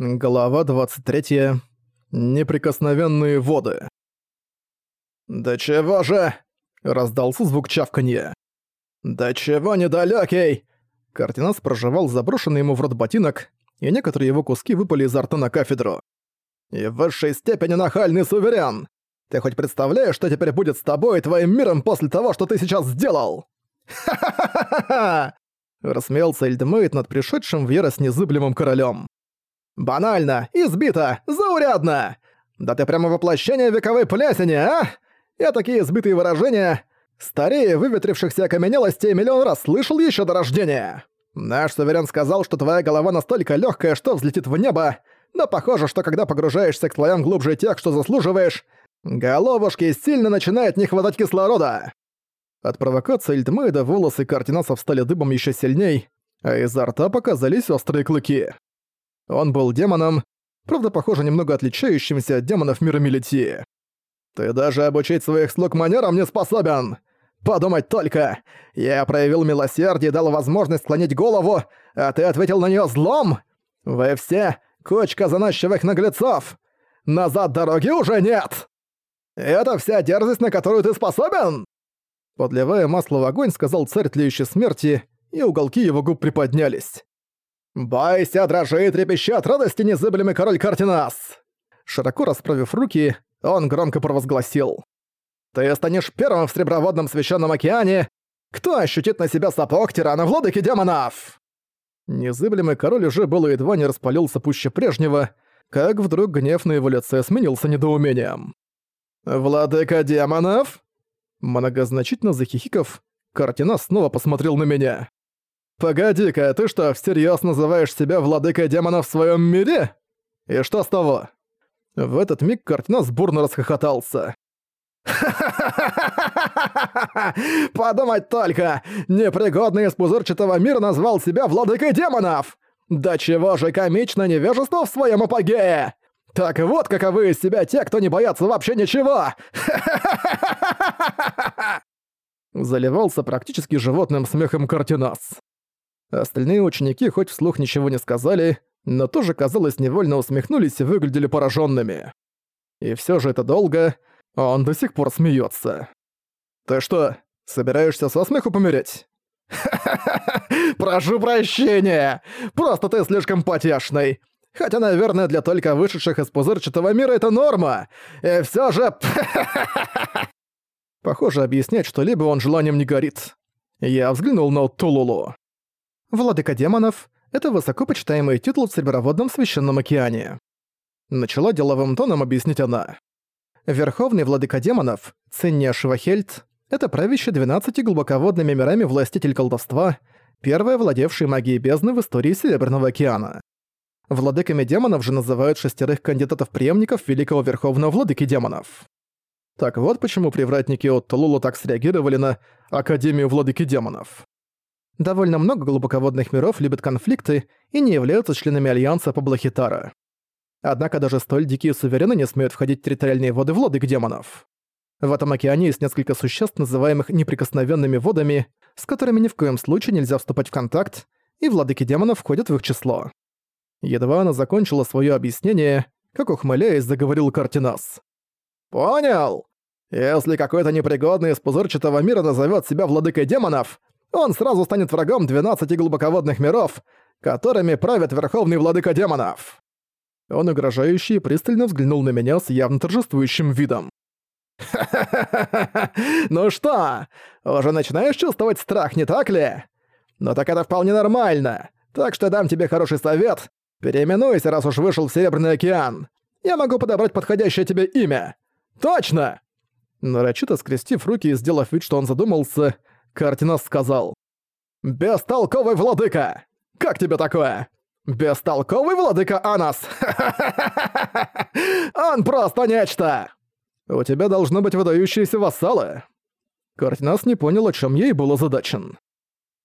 Глава 23. Неприкосновенные воды. «Да чего же?» — раздался звук чавканья. «Да чего недалёкий?» Картинас проживал заброшенный ему в рот ботинок, и некоторые его куски выпали изо рта на кафедру. «И в высшей степени нахальный суверен! Ты хоть представляешь, что теперь будет с тобой и твоим миром после того, что ты сейчас сделал?» «Ха-ха-ха-ха-ха!» — рассмеялся Эльдмейт над пришедшим в ярость незыблемым королем. Банально, избито, заурядно! Да ты прямо воплощение вековой плесени, а? Я такие избитые выражения, старее выветрившихся окаменелостей миллион раз слышал еще до рождения. Наш суверен сказал, что твоя голова настолько легкая, что взлетит в небо, но похоже, что когда погружаешься к слоям глубже тех, что заслуживаешь, головушке сильно начинает не хватать кислорода. От провокации Эльтмейда волосы Картинаса встали дыбом еще сильней, а изо рта показались острые клыки. Он был демоном, правда, похоже, немного отличающимся от демонов мира Мелитии. «Ты даже обучить своих слуг манерам не способен! Подумать только! Я проявил милосердие и дал возможность склонить голову, а ты ответил на нее злом? Вы все — кучка заносчивых наглецов! Назад дороги уже нет! Это вся дерзость, на которую ты способен?» Подливая масло в огонь, сказал царь тлеющей смерти, и уголки его губ приподнялись. «Бойся, дрожи и трепещи от радости, незыблемый король Картинас!» Широко расправив руки, он громко провозгласил. «Ты станешь первым в Среброводном Священном океане, кто ощутит на себя сапог тирана владыки демонов!» Незыблемый король уже было едва не распалился пуще прежнего, как вдруг гнев на его лице сменился недоумением. «Владыка демонов?» Многозначительно захихиков, Картина снова посмотрел на меня. «Погоди-ка, ты что, всерьёз называешь себя владыкой демонов в своём мире? И что с того?» В этот миг Картинас бурно расхохотался. Подумать только! Непригодный из пузырчатого мира назвал себя владыкой демонов! Да чего же комично невежество в своем апогее! Так вот каковы из себя те, кто не боятся вообще ничего! Заливался практически животным смехом Картинас. Остальные ученики хоть вслух ничего не сказали, но тоже, казалось, невольно усмехнулись и выглядели пораженными. И все же это долго, а он до сих пор смеется. «Ты что, собираешься со смеху помереть?» Прошу прощения! Просто ты слишком потешный. Хотя, наверное, для только вышедших из пузырчатого мира это норма. И все же... Похоже, объяснять что-либо он желанием не горит. Я взглянул на Тулулу. Владыка демонов — это высокопочитаемый титул в Североводном Священном океане. Начала деловым тоном объяснить она. Верховный владыка демонов, Ценния Шивахельд, это правящий 12 глубоководными мирами властитель колдовства, первый владевший магией бездны в истории Северного океана. Владыками демонов же называют шестерых кандидатов-преемников Великого Верховного Владыки демонов. Так вот почему привратники от Тулулу так среагировали на Академию Владыки демонов. Довольно много глубоководных миров любят конфликты и не являются членами Альянса по Блахитара. Однако даже столь дикие суверены не смеют входить в территориальные воды владык демонов. В этом океане есть несколько существ, называемых неприкосновенными водами, с которыми ни в коем случае нельзя вступать в контакт, и владыки демонов входят в их число. Едва она закончила свое объяснение, как ухмыляясь, заговорил Картинас. «Понял! Если какой-то непригодный из пузырчатого мира назовет себя владыкой демонов, он сразу станет врагом 12 глубоководных миров, которыми правит Верховный Владыка Демонов. Он угрожающе и пристально взглянул на меня с явно торжествующим видом. «Ха-ха-ха-ха! Ну что, уже начинаешь чувствовать страх, не так ли? Ну так это вполне нормально, так что дам тебе хороший совет. Переименуйся, раз уж вышел в Серебряный океан. Я могу подобрать подходящее тебе имя. Точно!» Нарочито скрестив руки и сделав вид, что он задумался, Картинас сказал. «Бестолковый владыка! Как тебе такое? Бестолковый владыка Анас! Он просто нечто! У тебя должно быть выдающиеся вассалы!» Картинас не понял, о чем ей был озадачен.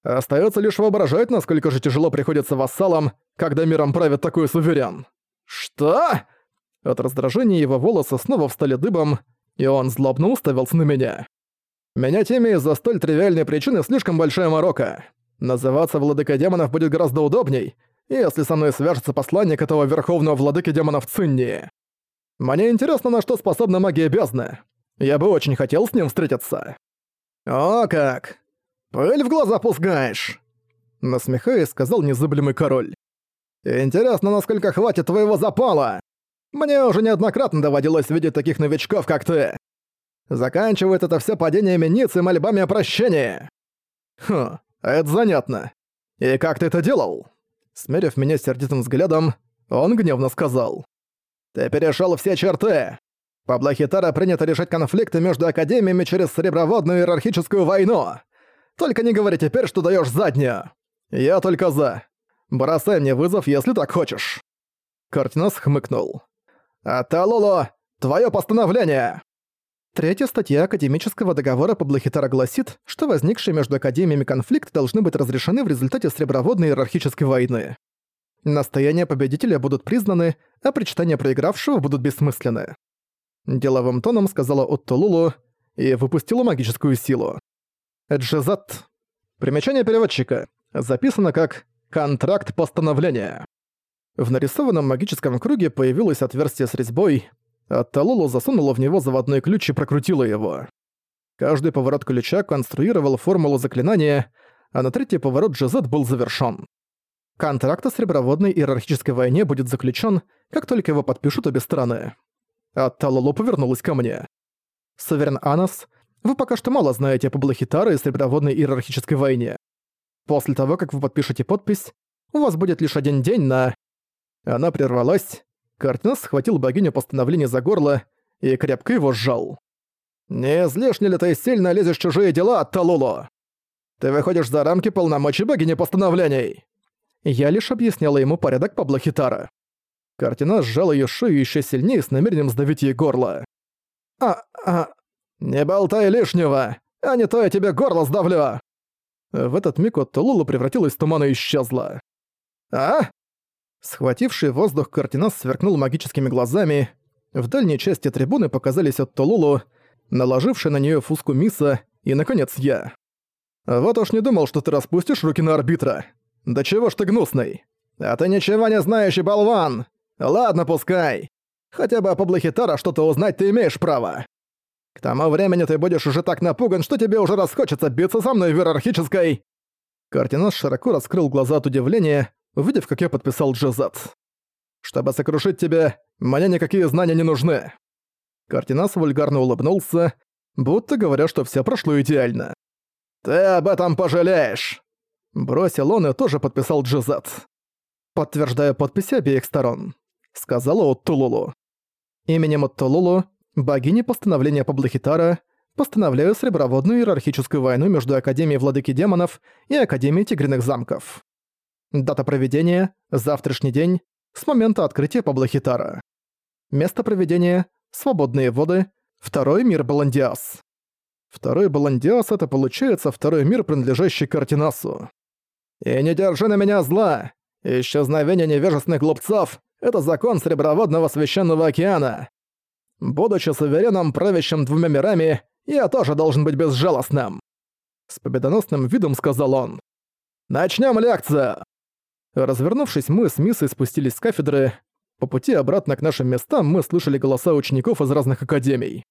Остается лишь воображать, насколько же тяжело приходится вассалам, когда миром правит такой суверен. «Что?» От раздражения его волосы снова встали дыбом, и он злобно уставился на меня. Менять имя из-за столь тривиальной причины слишком большая морока. Называться владыка демонов будет гораздо удобней, если со мной свяжется посланник этого верховного владыки демонов Цинни. Мне интересно, на что способна магия бездны. Я бы очень хотел с ним встретиться». «О как! Пыль в глаза пускаешь!» Насмехаясь, сказал незыблемый король. «Интересно, насколько хватит твоего запала? Мне уже неоднократно доводилось видеть таких новичков, как ты. Заканчивает это все падениями ниц и мольбами о прощении. Хм, это занятно. И как ты это делал? Смерив меня сердитым взглядом, он гневно сказал. Ты перешел все черты. По Блахитара принято решать конфликты между академиями через среброводную иерархическую войну. Только не говори теперь, что даешь заднюю. Я только за. Бросай мне вызов, если так хочешь. Картинас хмыкнул. А Талуло, твое постановление! Третья статья Академического договора по Блахитара гласит, что возникшие между академиями конфликты должны быть разрешены в результате среброводной иерархической войны. Настояния победителя будут признаны, а причитания проигравшего будут бессмысленны. Деловым тоном сказала Отто Лулу и выпустила магическую силу. Эджизат. Примечание переводчика. Записано как «контракт постановления». В нарисованном магическом круге появилось отверстие с резьбой, Талулу засунула в него заводной ключ и прокрутила его. Каждый поворот ключа конструировал формулу заклинания, а на третий поворот Джезет был завершён. Контракт о среброводной иерархической войне будет заключен, как только его подпишут обе стороны. А повернулась ко мне. Суверен Анас, вы пока что мало знаете по Блахитаре и среброводной иерархической войне. После того, как вы подпишете подпись, у вас будет лишь один день на... Она прервалась, Картинас схватил богиню постановления за горло и крепко его сжал. «Не излишне ли ты сильно лезешь в чужие дела, Талуло? Ты выходишь за рамки полномочий богини постановлений!» Я лишь объясняла ему порядок Пабло Хитара. Картинас сжал ее шею еще сильнее с намерением сдавить ей горло. «А, а, не болтай лишнего, а не то я тебе горло сдавлю!» В этот миг от Тулула превратилась в туман и исчезла. «А? Схвативший воздух Картинас сверкнул магическими глазами. В дальней части трибуны показались от Толулу, наложивший на нее фуску Миса, и, наконец, я. «Вот уж не думал, что ты распустишь руки на арбитра. Да чего ж ты гнусный? А ты ничего не знающий болван! Ладно, пускай. Хотя бы о Паблохитара что-то узнать ты имеешь право. К тому времени ты будешь уже так напуган, что тебе уже расхочется биться со мной в иерархической...» Картинас широко раскрыл глаза от удивления, увидев, как я подписал Джезат. «Чтобы сокрушить тебя, мне никакие знания не нужны». Картинас вульгарно улыбнулся, будто говоря, что все прошло идеально. «Ты об этом пожалеешь!» Бросил он и тоже подписал Джезат. «Подтверждаю подписи обеих сторон», — сказала Оттулулу. Именем Оттулулу, богини постановления Паблохитара, постановляю среброводную иерархическую войну между Академией Владыки Демонов и Академией Тигриных Замков. Дата проведения – завтрашний день, с момента открытия Паблохитара. Место проведения – свободные воды, второй мир Баландиас. Второй Баландиас – это получается второй мир, принадлежащий Картинасу. И не держи на меня зла! Исчезновение невежественных глупцов – это закон Среброводного Священного Океана. Будучи сувереном, правящим двумя мирами, я тоже должен быть безжалостным. С победоносным видом сказал он. Начнем лекцию! Развернувшись, мы с Миссой спустились с кафедры. По пути обратно к нашим местам мы слышали голоса учеников из разных академий.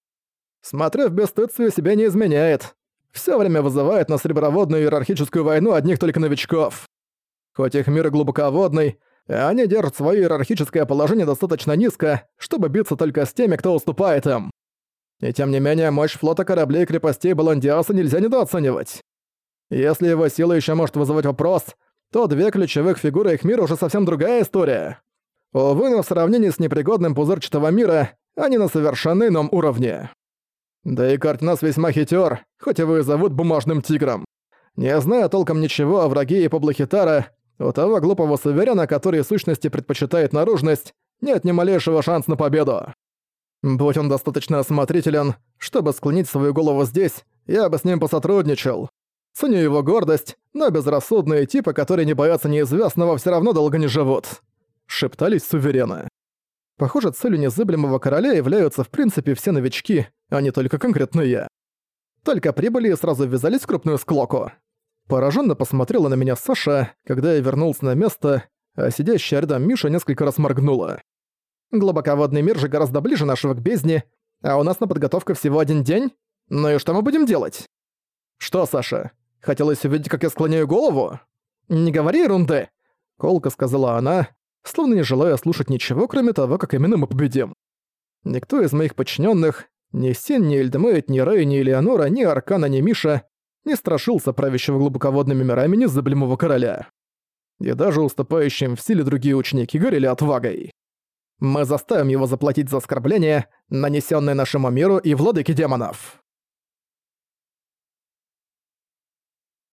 Смотря в бесстыдстве себя не изменяет. Всё время вызывает на среброводную иерархическую войну одних только новичков. Хоть их мир глубоководный, они держат свое иерархическое положение достаточно низко, чтобы биться только с теми, кто уступает им. И тем не менее, мощь флота кораблей и крепостей Баландиаса нельзя недооценивать. Если его сила еще может вызывать вопрос, то две ключевых фигуры их мира уже совсем другая история. Увы, но в сравнении с непригодным пузырчатого мира, они на совершенно ином уровне. Да и Картнас весьма хитер, хоть его и зовут Бумажным Тигром. Не зная толком ничего о враге и Паблохитара, у того глупого суверена, который сущности предпочитает наружность, нет ни малейшего шанса на победу. Будь он достаточно осмотрителен, чтобы склонить свою голову здесь, я бы с ним посотрудничал. Ценю его гордость, но безрассудные типы, которые не боятся неизвестного, все равно долго не живут. Шептались суверены. Похоже, целью незыблемого короля являются в принципе все новички, а не только конкретно я. Только прибыли и сразу ввязались в крупную склоку. Пораженно посмотрела на меня Саша, когда я вернулся на место, а сидящая рядом Миша несколько раз моргнула. «Глубоководный мир же гораздо ближе нашего к бездне, а у нас на подготовку всего один день? Ну и что мы будем делать?» «Что, Саша, хотелось увидеть, как я склоняю голову?» «Не говори ерунды!» — колко сказала она, словно не желая слушать ничего, кроме того, как именно мы победим. Никто из моих подчиненных, ни Сен, ни Эльдемейт, ни Рэй, ни Элеонора, ни Аркана, ни Миша, не страшился правящего глубоководными мирами незаблемого короля. И даже уступающим в силе другие ученики горели отвагой. Мы заставим его заплатить за оскорбление, нанесенное нашему миру и владыке демонов.